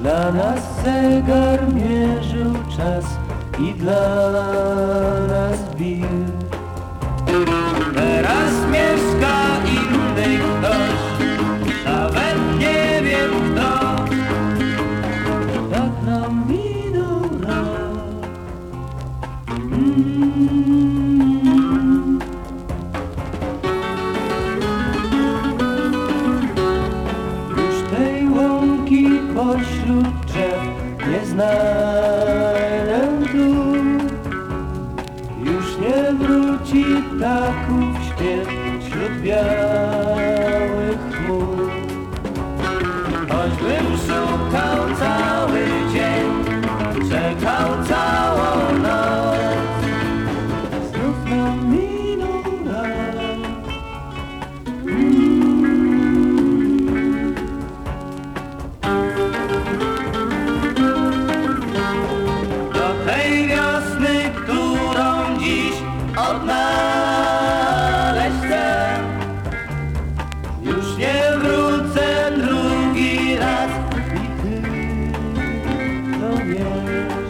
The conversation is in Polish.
Dla nas zegar mierzył czas i dla nas bił. Pośród drzew nie znajdę tu. Już nie wróci ptaków śpiew wśród białych chmur. Choćbym szukał cały odnaleźć chcę Już nie wrócę drugi raz I ty to wiesz